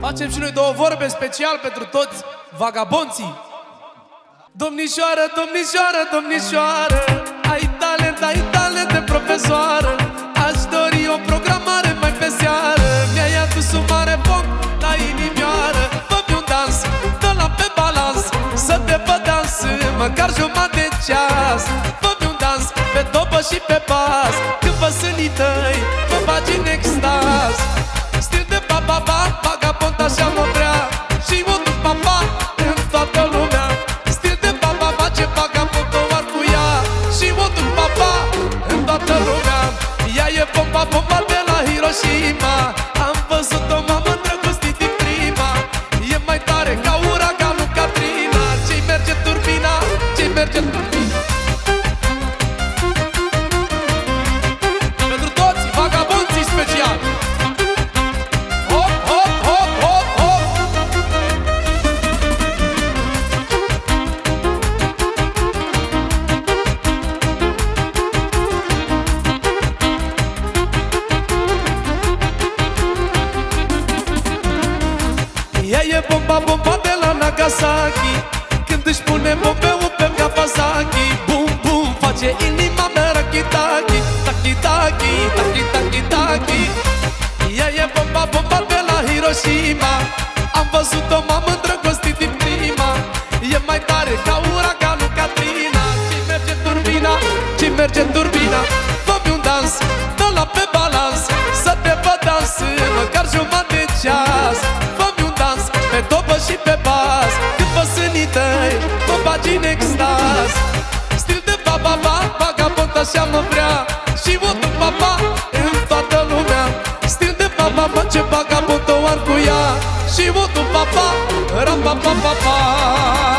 Facem și noi două vorbe special pentru toți vagabonții. Domnișoară, domnișoară, domnișoară Ai talent, ai talent de profesoară. Aș dori o programare mai pe seară. Mi-ai adus un mare foc la inimioară. Fă-mi un dans, dă la pe balans Să te văd dans, măcar jumătate de ceas. Fă-mi un dans, pe topă și pe pas Când vă sânii tăi, mă faci în extaz Ea e bomba, bomba de la Hiroshima e bomba, bomba de la Nagasaki. Când își pune bombeul pe Kawasaki Bum, bum, face inima mea rachitaki Taki, taki, taki, taki, taki. Ea e bomba, bomba de la Hiroshima. Am văzut-o, m-am topă și pe bas Când vă sânii tăi, mă bagi în extaz. Stil de ba ba ba, vagabond așa mă vrea Și mă duc pa pa în toată lumea. Stil de ba ba ba, ce vagabond o ar cu ea Și mă duc pa pa, ram pa pa pa pa